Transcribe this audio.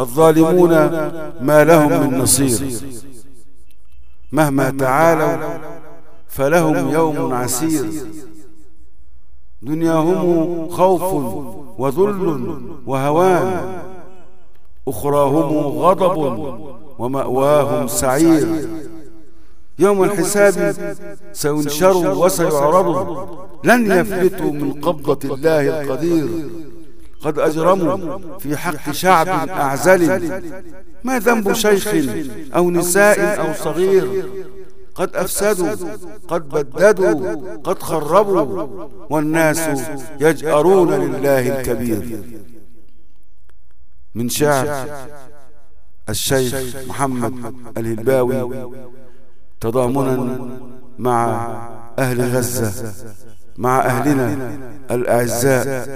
الظالمون ما لهم من نصير. مهما تعالوا فلهم يوم عسير. دنياهم خوف وذل وهوان. أخراهم غضب ومأواهم سعير. يوم الحساب سينشروا وسيعرضوا لن يفلتوا من قبضة الله القدير. قد أجرموا في حق شعب أعزل. ما ذنب شيخ أو نساء أو صغير. قد أفسدوا قد بددوا قد خربوا. والناس يجأرون لله الكبير. من شعر الشيخ محمد الهلباوي. تضامنا مع أهل غزة مع أهلنا الأعزاء.